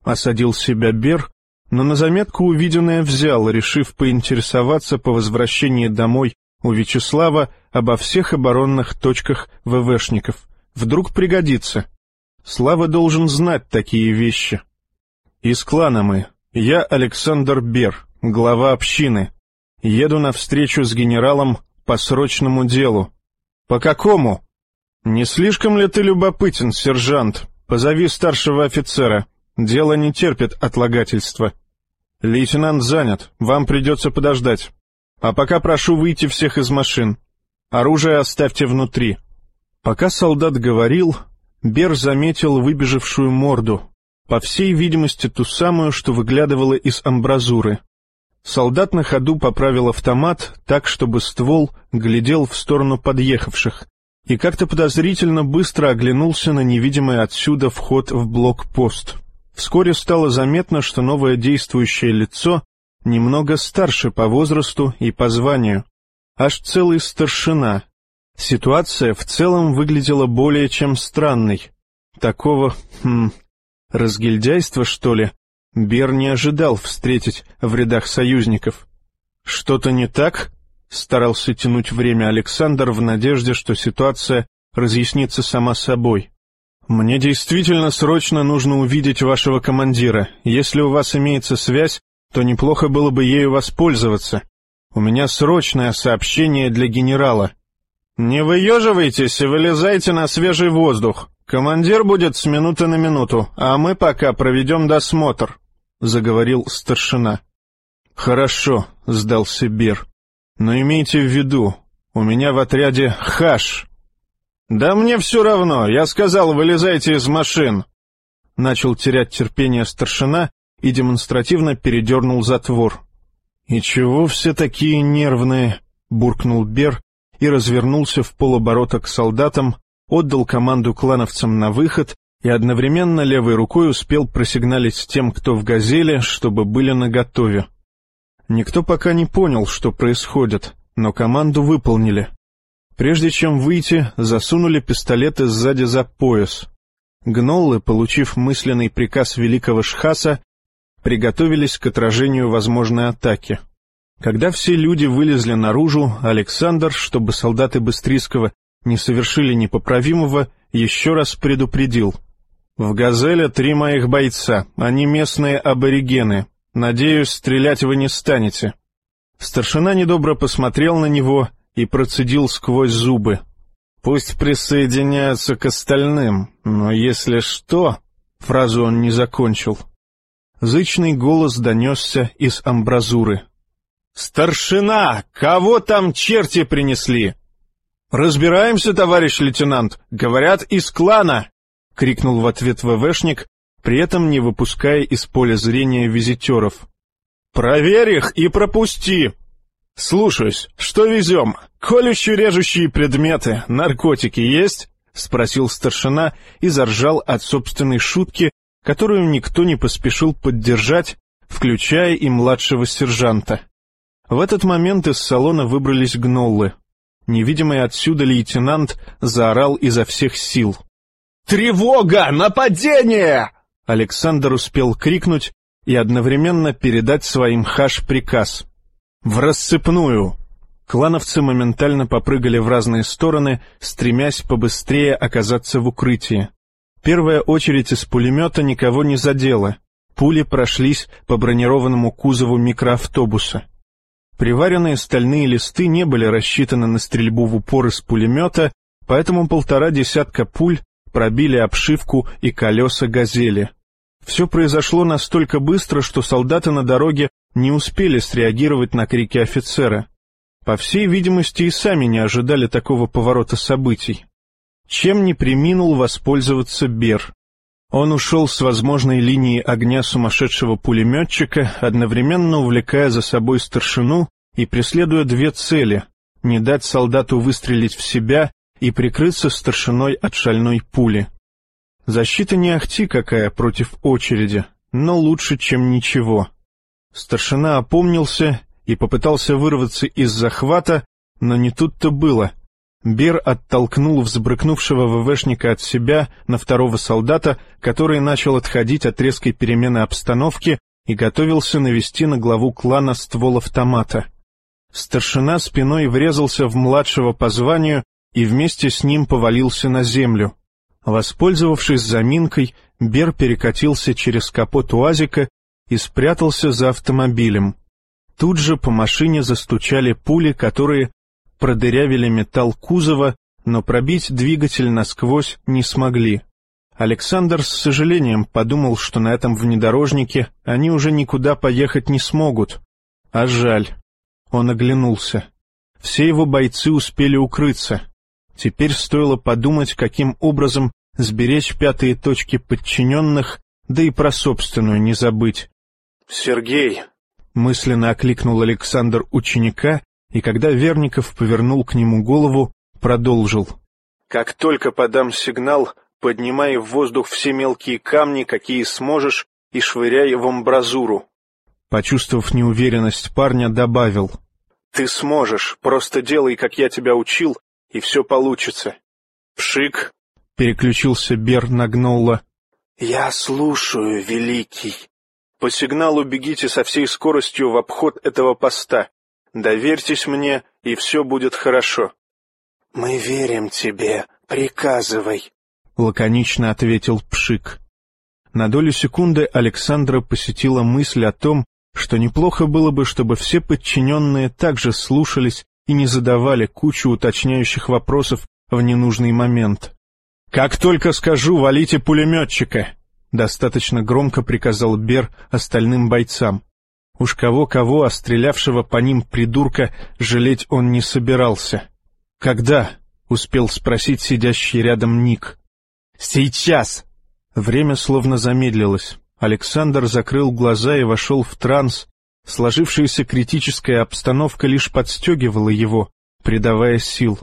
Осадил себя Бер, но на заметку увиденное взял, решив поинтересоваться по возвращении домой у Вячеслава обо всех оборонных точках ВВшников. Вдруг пригодится. Слава должен знать такие вещи. Из клана мы. Я Александр Бер, глава общины. Еду на встречу с генералом по срочному делу. По какому? Не слишком ли ты любопытен, сержант? Позови старшего офицера. Дело не терпит отлагательства. Лейтенант занят, вам придется подождать. А пока прошу выйти всех из машин. Оружие оставьте внутри. Пока солдат говорил, Бер заметил выбежавшую морду, по всей видимости ту самую, что выглядывала из амбразуры. Солдат на ходу поправил автомат так, чтобы ствол глядел в сторону подъехавших, и как-то подозрительно быстро оглянулся на невидимый отсюда вход в блокпост. Вскоре стало заметно, что новое действующее лицо немного старше по возрасту и по званию, аж целый старшина. Ситуация в целом выглядела более чем странной. Такого, хм, разгильдяйства, что ли, Бер не ожидал встретить в рядах союзников. «Что-то не так?» — старался тянуть время Александр в надежде, что ситуация разъяснится сама собой. «Мне действительно срочно нужно увидеть вашего командира. Если у вас имеется связь, то неплохо было бы ею воспользоваться. У меня срочное сообщение для генерала. Не выеживайтесь и вылезайте на свежий воздух. Командир будет с минуты на минуту, а мы пока проведем досмотр, — заговорил старшина. «Хорошо», — сдался Бер. «Но имейте в виду, у меня в отряде хаш». «Да мне все равно, я сказал, вылезайте из машин». Начал терять терпение старшина и демонстративно передернул затвор. «И чего все такие нервные?» — буркнул Бер и развернулся в полоборота к солдатам, отдал команду клановцам на выход и одновременно левой рукой успел просигналить тем, кто в «Газели», чтобы были наготове. Никто пока не понял, что происходит, но команду выполнили. Прежде чем выйти, засунули пистолеты сзади за пояс. Гноллы, получив мысленный приказ великого Шхаса, приготовились к отражению возможной атаки. Когда все люди вылезли наружу, Александр, чтобы солдаты Быстриского не совершили непоправимого, еще раз предупредил. «В «Газеле» три моих бойца, они местные аборигены, Надеюсь, стрелять вы не станете. Старшина недобро посмотрел на него и процедил сквозь зубы. Пусть присоединяются к остальным, но если что... Фразу он не закончил. Зычный голос донесся из амбразуры. «Старшина! Кого там черти принесли?» «Разбираемся, товарищ лейтенант! Говорят, из клана!» — крикнул в ответ ВВшник, при этом не выпуская из поля зрения визитеров. «Проверь их и пропусти!» «Слушаюсь, что везем? Колющие-режущие предметы, наркотики есть?» — спросил старшина и заржал от собственной шутки, которую никто не поспешил поддержать, включая и младшего сержанта. В этот момент из салона выбрались гноллы. Невидимый отсюда лейтенант заорал изо всех сил. «Тревога! Нападение!» Александр успел крикнуть и одновременно передать своим хаш приказ. «В рассыпную!» Клановцы моментально попрыгали в разные стороны, стремясь побыстрее оказаться в укрытии. Первая очередь из пулемета никого не задела. Пули прошлись по бронированному кузову микроавтобуса. Приваренные стальные листы не были рассчитаны на стрельбу в упор из пулемета, поэтому полтора десятка пуль пробили обшивку и колеса «Газели». Все произошло настолько быстро, что солдаты на дороге не успели среагировать на крики офицера. По всей видимости, и сами не ожидали такого поворота событий. Чем не приминул воспользоваться Бер. Он ушел с возможной линии огня сумасшедшего пулеметчика, одновременно увлекая за собой старшину и преследуя две цели — не дать солдату выстрелить в себя и прикрыться старшиной от шальной пули. Защита не ахти какая против очереди, но лучше, чем ничего. Старшина опомнился и попытался вырваться из захвата, но не тут-то было. Бер оттолкнул взбрыкнувшего ВВшника от себя на второго солдата, который начал отходить от резкой перемены обстановки и готовился навести на главу клана ствол автомата. Старшина спиной врезался в младшего по званию и вместе с ним повалился на землю. Воспользовавшись заминкой, Бер перекатился через капот УАЗика и спрятался за автомобилем. Тут же по машине застучали пули, которые продырявили металл кузова, но пробить двигатель насквозь не смогли. Александр с сожалением подумал, что на этом внедорожнике они уже никуда поехать не смогут. А жаль. Он оглянулся. Все его бойцы успели укрыться. Теперь стоило подумать, каким образом сберечь пятые точки подчиненных, да и про собственную не забыть. «Сергей!» — мысленно окликнул Александр ученика, и когда Верников повернул к нему голову, продолжил. «Как только подам сигнал, поднимай в воздух все мелкие камни, какие сможешь, и швыряй в амбразуру». Почувствовав неуверенность парня, добавил. «Ты сможешь, просто делай, как я тебя учил, и все получится. Пшик!» — переключился Бер на Гнолла. «Я слушаю, Великий. По сигналу бегите со всей скоростью в обход этого поста. Доверьтесь мне, и все будет хорошо». «Мы верим тебе. Приказывай», — лаконично ответил Пшик. На долю секунды Александра посетила мысль о том, что неплохо было бы, чтобы все подчиненные также слушались и не задавали кучу уточняющих вопросов в ненужный момент. «Как только скажу, валите пулеметчика!» — достаточно громко приказал Бер остальным бойцам. Уж кого-кого, а стрелявшего по ним придурка, жалеть он не собирался. «Когда?» — успел спросить сидящий рядом Ник. «Сейчас!» Время словно замедлилось. Александр закрыл глаза и вошел в транс. Сложившаяся критическая обстановка лишь подстегивала его, придавая сил.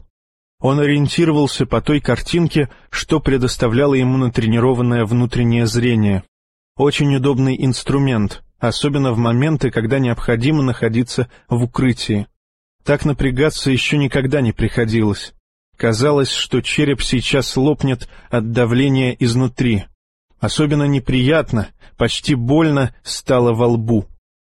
Он ориентировался по той картинке, что предоставляло ему натренированное внутреннее зрение. Очень удобный инструмент, особенно в моменты, когда необходимо находиться в укрытии. Так напрягаться еще никогда не приходилось. Казалось, что череп сейчас лопнет от давления изнутри. Особенно неприятно, почти больно стало во лбу.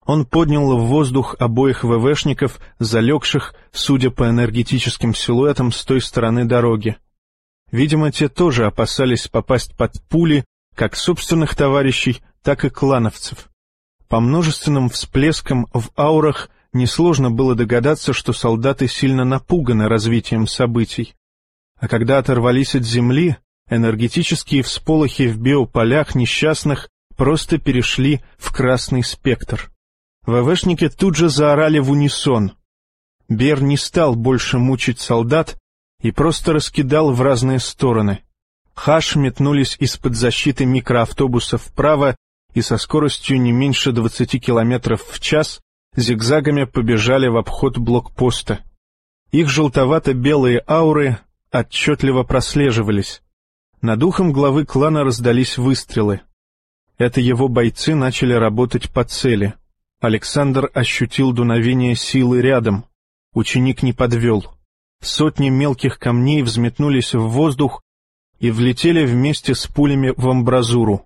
Он поднял в воздух обоих ВВшников, залегших, судя по энергетическим силуэтам, с той стороны дороги. Видимо, те тоже опасались попасть под пули, как собственных товарищей, так и клановцев. По множественным всплескам в аурах несложно было догадаться, что солдаты сильно напуганы развитием событий. А когда оторвались от земли, энергетические всполохи в биополях несчастных просто перешли в красный спектр. ВВшники тут же заорали в унисон. Бер не стал больше мучить солдат и просто раскидал в разные стороны. Хаш метнулись из-под защиты микроавтобуса вправо и со скоростью не меньше двадцати километров в час зигзагами побежали в обход блокпоста. Их желтовато-белые ауры отчетливо прослеживались. Над ухом главы клана раздались выстрелы. Это его бойцы начали работать по цели. Александр ощутил дуновение силы рядом. Ученик не подвел. Сотни мелких камней взметнулись в воздух и влетели вместе с пулями в амбразуру.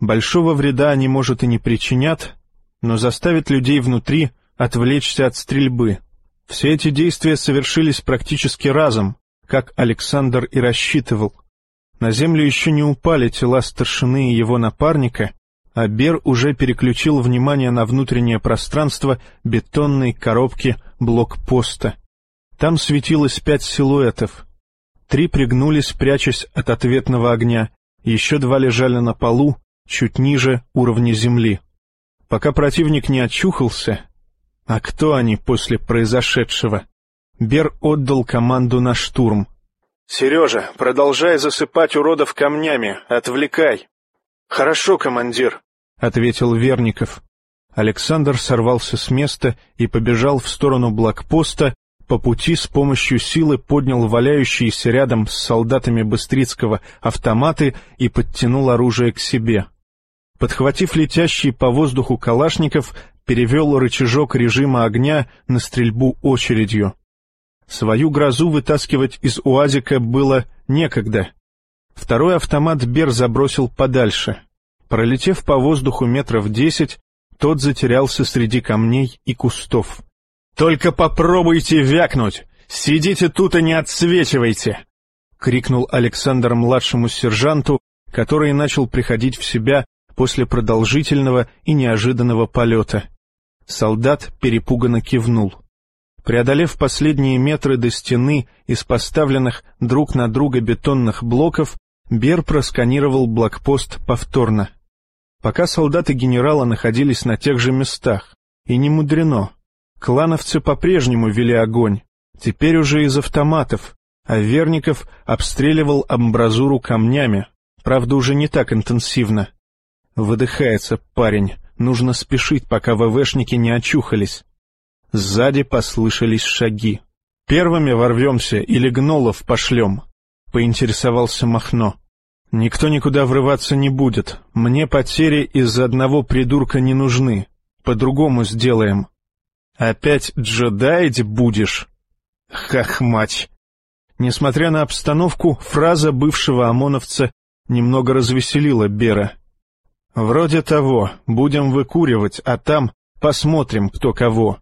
Большого вреда они, может, и не причинят, но заставят людей внутри отвлечься от стрельбы. Все эти действия совершились практически разом, как Александр и рассчитывал. На землю еще не упали тела старшины и его напарника, а Бер уже переключил внимание на внутреннее пространство бетонной коробки блокпоста. Там светилось пять силуэтов. Три пригнулись, прячась от ответного огня, еще два лежали на полу, чуть ниже уровня земли. Пока противник не очухался, а кто они после произошедшего, Бер отдал команду на штурм. «Сережа, продолжай засыпать уродов камнями, отвлекай!» «Хорошо, командир», — ответил Верников. Александр сорвался с места и побежал в сторону блокпоста, по пути с помощью силы поднял валяющиеся рядом с солдатами Быстрицкого автоматы и подтянул оружие к себе. Подхватив летящий по воздуху калашников, перевел рычажок режима огня на стрельбу очередью. Свою грозу вытаскивать из УАЗика было некогда. Второй автомат Бер забросил подальше. Пролетев по воздуху метров десять, тот затерялся среди камней и кустов. «Только попробуйте вякнуть! Сидите тут и не отсвечивайте!» — крикнул Александр младшему сержанту, который начал приходить в себя после продолжительного и неожиданного полета. Солдат перепуганно кивнул. Преодолев последние метры до стены из поставленных друг на друга бетонных блоков, Бер просканировал блокпост повторно. Пока солдаты генерала находились на тех же местах, и не мудрено. Клановцы по-прежнему вели огонь, теперь уже из автоматов, а Верников обстреливал амбразуру камнями, правда уже не так интенсивно. Выдыхается парень, нужно спешить, пока ВВшники не очухались. Сзади послышались шаги. «Первыми ворвемся или гнолов пошлем?» — поинтересовался Махно. «Никто никуда врываться не будет. Мне потери из-за одного придурка не нужны. По-другому сделаем». «Опять джедаить будешь?» «Хахмать!» Несмотря на обстановку, фраза бывшего ОМОНовца немного развеселила Бера. «Вроде того, будем выкуривать, а там посмотрим, кто кого».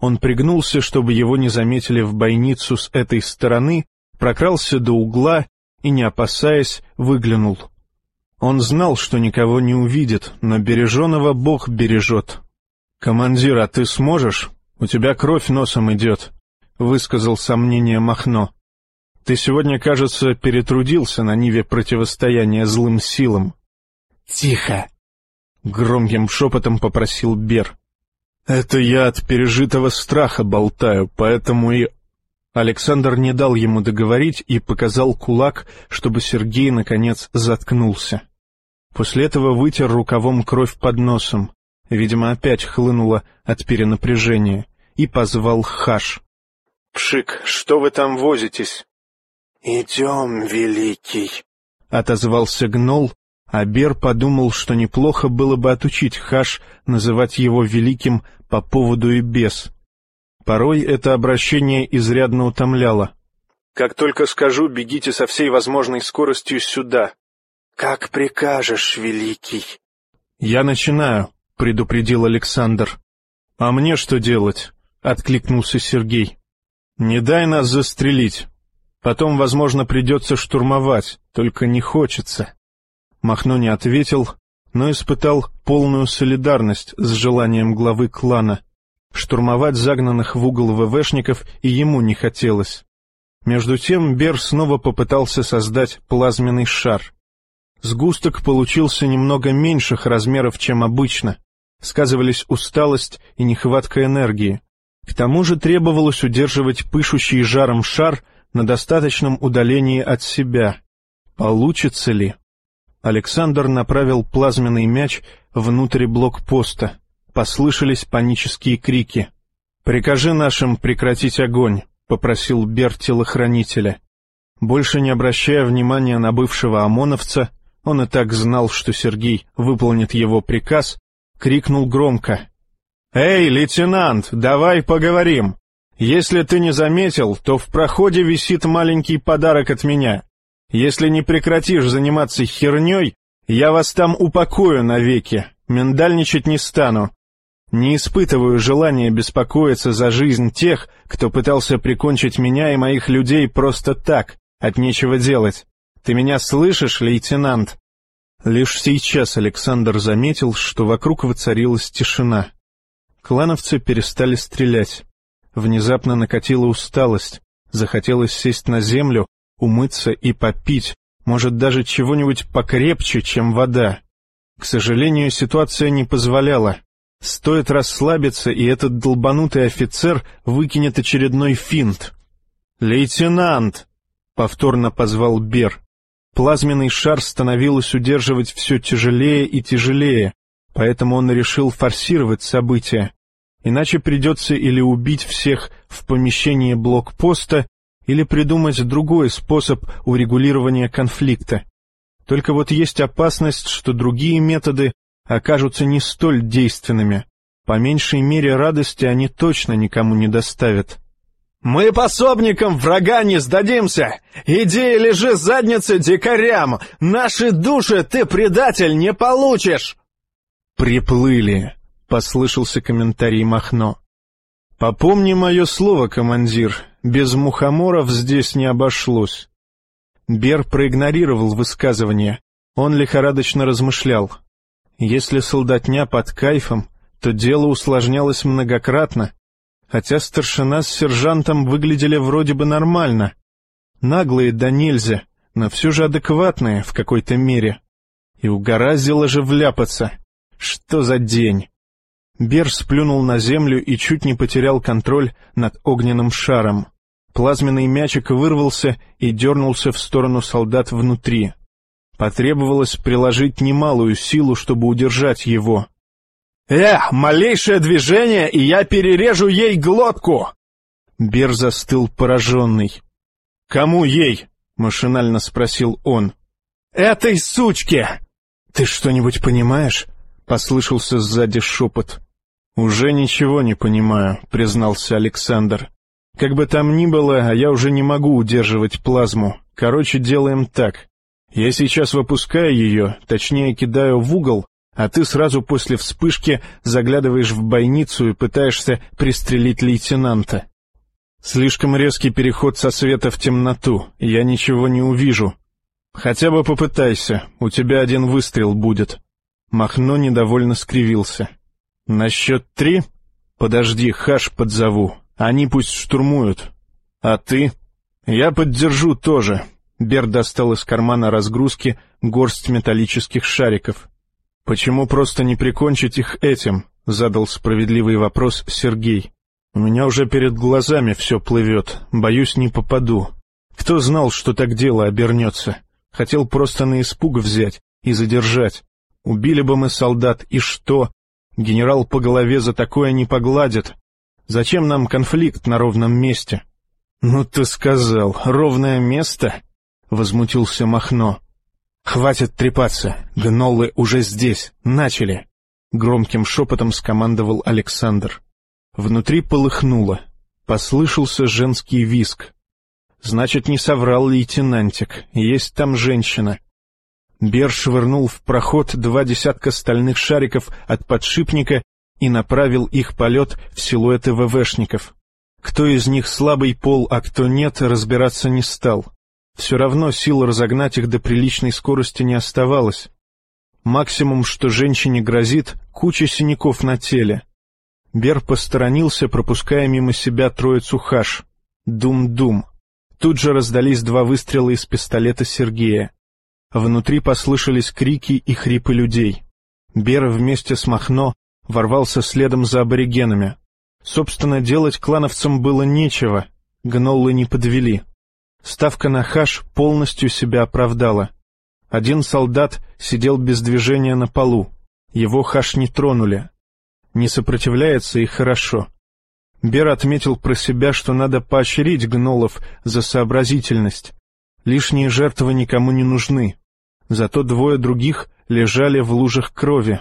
Он пригнулся, чтобы его не заметили в бойницу с этой стороны, прокрался до угла и, не опасаясь, выглянул. Он знал, что никого не увидит, но береженого Бог бережет. «Командир, а ты сможешь? У тебя кровь носом идет», — высказал сомнение Махно. «Ты сегодня, кажется, перетрудился на ниве противостояния злым силам». «Тихо!» — громким шепотом попросил Бер. «Это я от пережитого страха болтаю, поэтому и...» Александр не дал ему договорить и показал кулак, чтобы Сергей, наконец, заткнулся. После этого вытер рукавом кровь под носом, видимо, опять хлынула от перенапряжения, и позвал Хаш. «Пшик, что вы там возитесь?» «Идем, великий», — отозвался Гнол, а Бер подумал, что неплохо было бы отучить Хаш называть его великим по поводу и без. Порой это обращение изрядно утомляло. «Как только скажу, бегите со всей возможной скоростью сюда». «Как прикажешь, великий». «Я начинаю», — предупредил Александр. «А мне что делать?» — откликнулся Сергей. «Не дай нас застрелить. Потом, возможно, придется штурмовать, только не хочется». Махно не ответил, но испытал полную солидарность с желанием главы клана. Штурмовать загнанных в угол ВВшников и ему не хотелось. Между тем Бер снова попытался создать плазменный шар. Сгусток получился немного меньших размеров, чем обычно. Сказывались усталость и нехватка энергии. К тому же требовалось удерживать пышущий жаром шар на достаточном удалении от себя. Получится ли? Александр направил плазменный мяч внутрь блокпоста. Послышались панические крики. «Прикажи нашим прекратить огонь», — попросил Бер телохранителя. Больше не обращая внимания на бывшего ОМОНовца, он и так знал, что Сергей выполнит его приказ, крикнул громко. «Эй, лейтенант, давай поговорим! Если ты не заметил, то в проходе висит маленький подарок от меня. Если не прекратишь заниматься херней, я вас там упокою навеки, миндальничать не стану. Не испытываю желания беспокоиться за жизнь тех, кто пытался прикончить меня и моих людей просто так, от нечего делать. Ты меня слышишь, лейтенант?» Лишь сейчас Александр заметил, что вокруг воцарилась тишина. Клановцы перестали стрелять. Внезапно накатила усталость, захотелось сесть на землю, умыться и попить, может, даже чего-нибудь покрепче, чем вода. К сожалению, ситуация не позволяла. Стоит расслабиться, и этот долбанутый офицер выкинет очередной финт. «Лейтенант!» — повторно позвал Бер. Плазменный шар становилось удерживать все тяжелее и тяжелее, поэтому он решил форсировать события. Иначе придется или убить всех в помещении блокпоста, или придумать другой способ урегулирования конфликта. Только вот есть опасность, что другие методы окажутся не столь действенными. По меньшей мере радости они точно никому не доставят. «Мы пособникам врага не сдадимся! Иди и лежи задницы дикарям! Наши души ты, предатель, не получишь!» «Приплыли!» — послышался комментарий Махно. «Попомни мое слово, командир, без мухоморов здесь не обошлось». Бер проигнорировал высказывание. Он лихорадочно размышлял. Если солдатня под кайфом, то дело усложнялось многократно, хотя старшина с сержантом выглядели вроде бы нормально. Наглые да нельзя, но все же адекватные в какой-то мере. И угораздило же вляпаться. Что за день? Бер сплюнул на землю и чуть не потерял контроль над огненным шаром. Плазменный мячик вырвался и дернулся в сторону солдат внутри. Потребовалось приложить немалую силу, чтобы удержать его. «Эх, малейшее движение, и я перережу ей глотку!» Бер застыл пораженный. «Кому ей?» — машинально спросил он. «Этой сучке!» «Ты что-нибудь понимаешь?» — послышался сзади шепот. «Уже ничего не понимаю», — признался Александр. «Как бы там ни было, а я уже не могу удерживать плазму. Короче, делаем так. Я сейчас выпускаю ее, точнее кидаю в угол, а ты сразу после вспышки заглядываешь в бойницу и пытаешься пристрелить лейтенанта. Слишком резкий переход со света в темноту, я ничего не увижу. Хотя бы попытайся, у тебя один выстрел будет». Махно недовольно скривился. «На счет три? Подожди, Хаш подзову. Они пусть штурмуют. А ты? Я поддержу тоже». Бер достал из кармана разгрузки горсть металлических шариков. «Почему просто не прикончить их этим? — задал справедливый вопрос Сергей. «У меня уже перед глазами все плывет, боюсь, не попаду. Кто знал, что так дело обернется? Хотел просто на испуг взять и задержать. Убили бы мы солдат, и что? Генерал по голове за такое не погладит. Зачем нам конфликт на ровном месте?» «Ну ты сказал, ровное место?» — возмутился Махно. «Хватит трепаться, гнолы уже здесь, начали!» Громким шепотом скомандовал Александр. Внутри полыхнуло. Послышался женский виск. Значит, не соврал лейтенантик, есть там женщина. Бер швырнул в проход два десятка стальных шариков от подшипника и направил их полет в силуэты ВВшников. Кто из них слабый пол, а кто нет, разбираться не стал. Все равно сил разогнать их до приличной скорости не оставалось. Максимум, что женщине грозит, куча синяков на теле. Бер посторонился, пропуская мимо себя троицу хаш. Дум-дум. Тут же раздались два выстрела из пистолета Сергея. Внутри послышались крики и хрипы людей. Бер вместе с Махно ворвался следом за аборигенами. Собственно, делать клановцам было нечего, гноллы не подвели. Ставка на хаш полностью себя оправдала. Один солдат сидел без движения на полу. Его хаш не тронули. Не сопротивляется и хорошо. Бер отметил про себя, что надо поощрить гнолов за сообразительность. Лишние жертвы никому не нужны. Зато двое других лежали в лужах крови.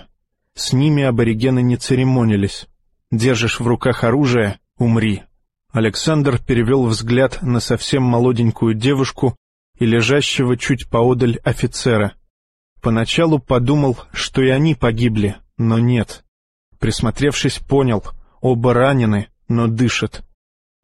С ними аборигены не церемонились. Держишь в руках оружие — умри. Александр перевел взгляд на совсем молоденькую девушку, и лежащего чуть поодаль офицера. Поначалу подумал, что и они погибли, но нет. Присмотревшись, понял, оба ранены, но дышат.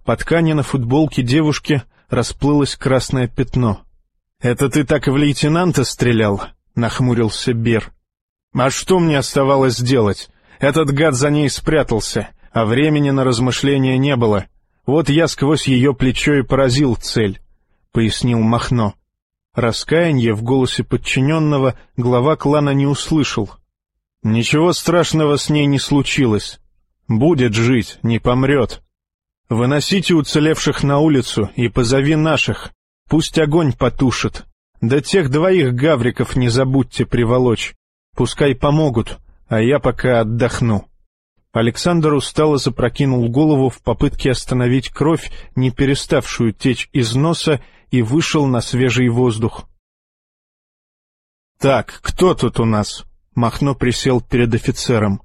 По ткани на футболке девушки расплылось красное пятно. — Это ты так в лейтенанта стрелял? — нахмурился Бер. — А что мне оставалось делать? Этот гад за ней спрятался, а времени на размышления не было. Вот я сквозь ее плечо и поразил цель. — пояснил Махно. Раскаяние в голосе подчиненного глава клана не услышал. «Ничего страшного с ней не случилось. Будет жить, не помрет. Выносите уцелевших на улицу и позови наших. Пусть огонь потушит. Да тех двоих гавриков не забудьте приволочь. Пускай помогут, а я пока отдохну». Александр устало запрокинул голову в попытке остановить кровь, не переставшую течь из носа, и вышел на свежий воздух. «Так, кто тут у нас?» Махно присел перед офицером.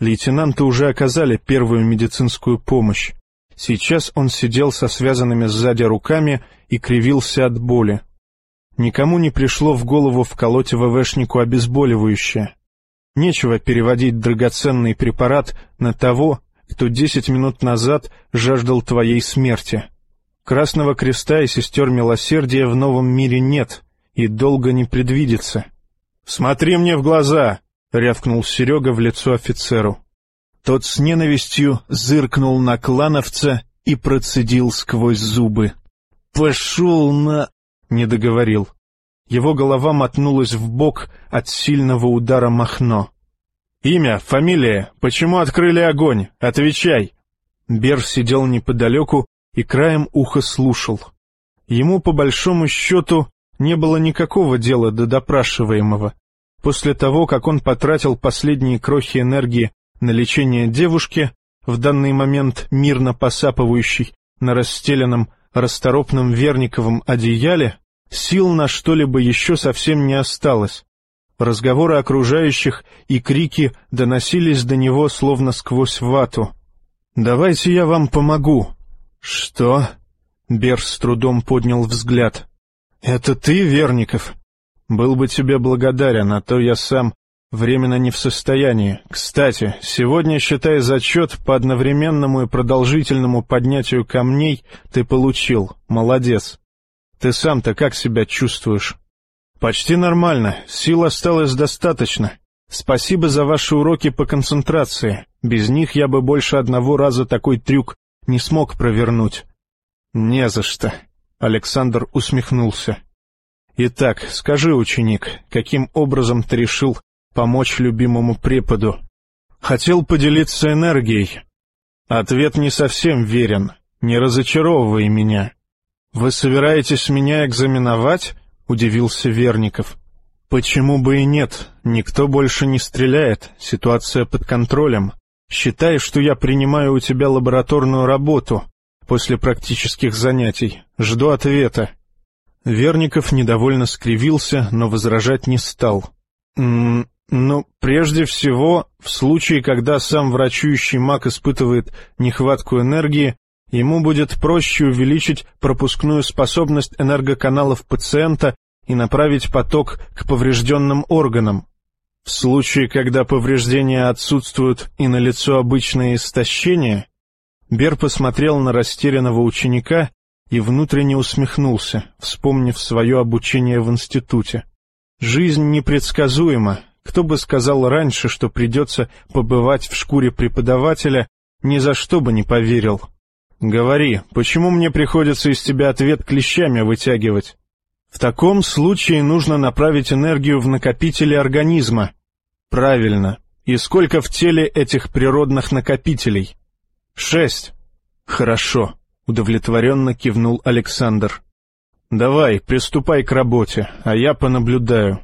Лейтенанты уже оказали первую медицинскую помощь. Сейчас он сидел со связанными сзади руками и кривился от боли. Никому не пришло в голову вколоть ВВшнику обезболивающее. Нечего переводить драгоценный препарат на того, кто десять минут назад жаждал твоей смерти. Красного креста и сестер милосердия в новом мире нет и долго не предвидится. — Смотри мне в глаза! — рявкнул Серега в лицо офицеру. Тот с ненавистью зыркнул на клановца и процедил сквозь зубы. — Пошел на... — не договорил. Его голова мотнулась в бок от сильного удара Махно. — Имя, фамилия, почему открыли огонь? Отвечай! Бер сидел неподалеку и краем уха слушал. Ему, по большому счету, не было никакого дела до допрашиваемого. После того, как он потратил последние крохи энергии на лечение девушки, в данный момент мирно посапывающей на расстеленном расторопном верниковом одеяле, сил на что-либо еще совсем не осталось. Разговоры окружающих и крики доносились до него словно сквозь вату. «Давайте я вам помогу», «Что?» — Берс с трудом поднял взгляд. «Это ты, Верников? Был бы тебе благодарен, а то я сам временно не в состоянии. Кстати, сегодня, считай зачет по одновременному и продолжительному поднятию камней, ты получил. Молодец. Ты сам-то как себя чувствуешь?» «Почти нормально. Сил осталось достаточно. Спасибо за ваши уроки по концентрации. Без них я бы больше одного раза такой трюк не смог провернуть. «Не за что», — Александр усмехнулся. «Итак, скажи, ученик, каким образом ты решил помочь любимому преподу?» Хотел поделиться энергией. Ответ не совсем верен. Не разочаровывай меня. Вы собираетесь меня экзаменовать? Удивился Верников. Почему бы и нет? Никто больше не стреляет, ситуация под контролем. Считай, что я принимаю у тебя лабораторную работу после практических занятий. Жду ответа. Верников недовольно скривился, но возражать не стал. «М -м, «Ну, прежде всего, в случае, когда сам врачующий маг испытывает нехватку энергии, ему будет проще увеличить пропускную способность энергоканалов пациента и направить поток к поврежденным органам. В случае, когда повреждения отсутствуют и налицо обычное истощение, Бер посмотрел на растерянного ученика и внутренне усмехнулся, вспомнив свое обучение в институте. Жизнь непредсказуема. Кто бы сказал раньше, что придется побывать в шкуре преподавателя, ни за что бы не поверил. Говори, почему мне приходится из тебя ответ клещами вытягивать? В таком случае нужно направить энергию в накопители организма. Правильно. И сколько в теле этих природных накопителей? Шесть. Хорошо. Удовлетворенно кивнул Александр. «Давай, приступай к работе, а я понаблюдаю».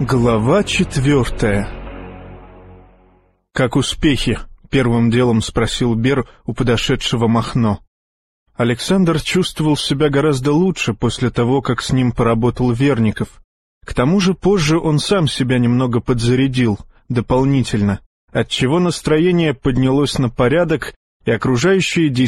Глава четвертая «Как успехи?» — первым делом спросил Бер у подошедшего Махно. Александр чувствовал себя гораздо лучше после того, как с ним поработал Верников. К тому же позже он сам себя немного подзарядил, дополнительно, отчего настроение поднялось на порядок, и окружающие действительно